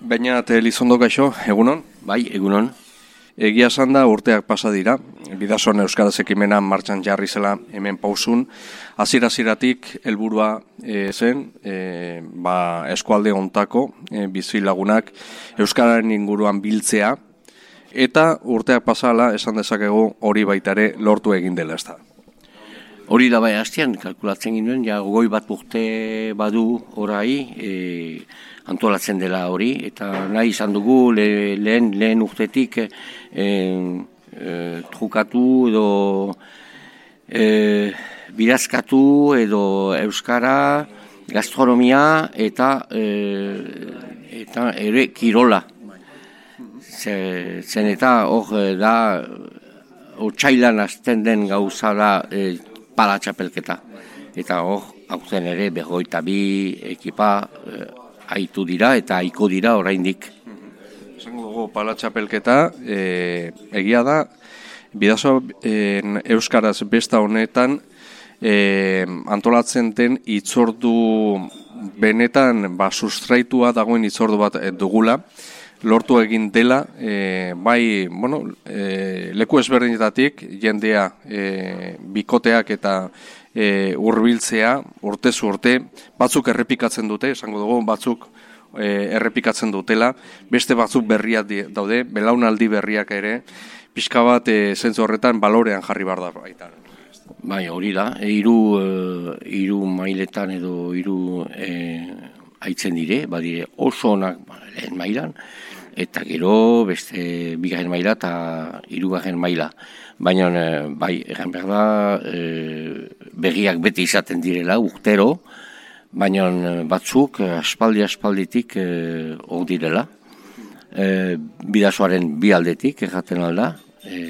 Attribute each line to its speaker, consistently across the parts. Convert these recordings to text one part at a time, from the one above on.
Speaker 1: Baina Elizondo gaixo, egunon?
Speaker 2: Bai, egunon.
Speaker 1: Egia esan da urteak pasa dira, bidazoan Euskaraz ekimena martxan jarri zela hemen pausun, azira-aziratik helburua e, zen, e, ba, eskualde ontako e, bizilagunak Euskararen inguruan biltzea, eta urteak pasala esan dezakegu hori baitare lortu egin dela ez da.
Speaker 2: Hori da bai hastean, kalkulatzen ginen, ja goi bat urte badu orai, e, antolatzen dela hori, eta nahi izan dugu lehen, lehen urtetik e, e, trukatu edo e, birazkatu edo euskara, gastronomia eta e, eta ere kirola. Zen eta hor da, otxailan azten den gauza da, e, pala txapelketa. Eta hor, hau zen ere, berroita bi ekipa eh, aitu dira eta aiko dira oraindik.
Speaker 1: Esango dugu pala txapelketa, eh, egia da, bidazo Euskaraz besta honetan eh, antolatzen den itzordu benetan ba, sustraitua dagoen itzordu bat dugula, lortu egin dela, e, bai, bueno, e, leku ezberdinetatik, jendea e, bikoteak eta e, urbiltzea, urte urte, batzuk errepikatzen dute, esango dugu, batzuk e, errepikatzen dutela, beste batzuk berriak daude, belaunaldi berriak ere, pixka bat e, zentzu horretan balorean jarri bar da baita.
Speaker 2: Bai, hori da, e, iru, e, mailetan edo iru e, aitzen dire, badire oso onak ba, lehen mailan, eta gero beste bigarren maila eta hirugarren maila. Baina eh, bai, egan behar da, e, berriak beti izaten direla, urtero, baina eh, batzuk aspaldi aspalditik hor direla. E, bidazoaren bi aldetik, erraten alda, e,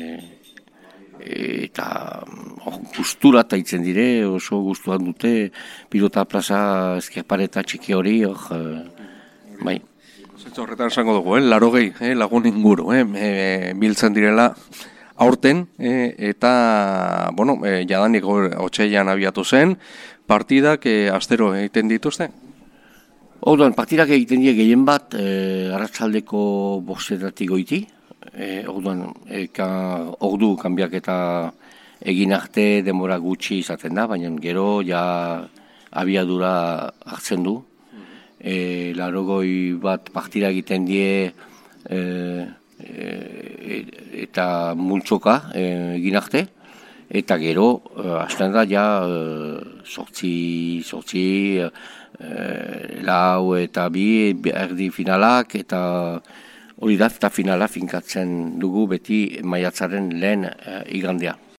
Speaker 2: eta oh, gustura taitzen dire, oso gustuan dute, pilota plaza ezkerpareta txiki hori, oh, bai.
Speaker 1: Zetsu horretan esango dugu, eh? laro gehi, eh? lagun inguru, eh? E, biltzen direla aurten, eh? eta, bueno, e, jadanik otxeian abiatu zen, partidak e, astero egiten dituzte?
Speaker 2: Orduan, partidak egiten dira gehien bat, e, arratzaldeko bostetatik goiti, e, orduan, eka, ordu kanbiak eta egin arte demora gutxi izaten da, baina gero ja abiadura hartzen du, e, larogoi bat partira egiten die e, e, eta multzoka e, egin arte eta gero e, hasten da ja e, sortzi, sortzi e, lau eta bi erdi finalak eta hori da eta finala finkatzen dugu beti maiatzaren lehen e, igandea.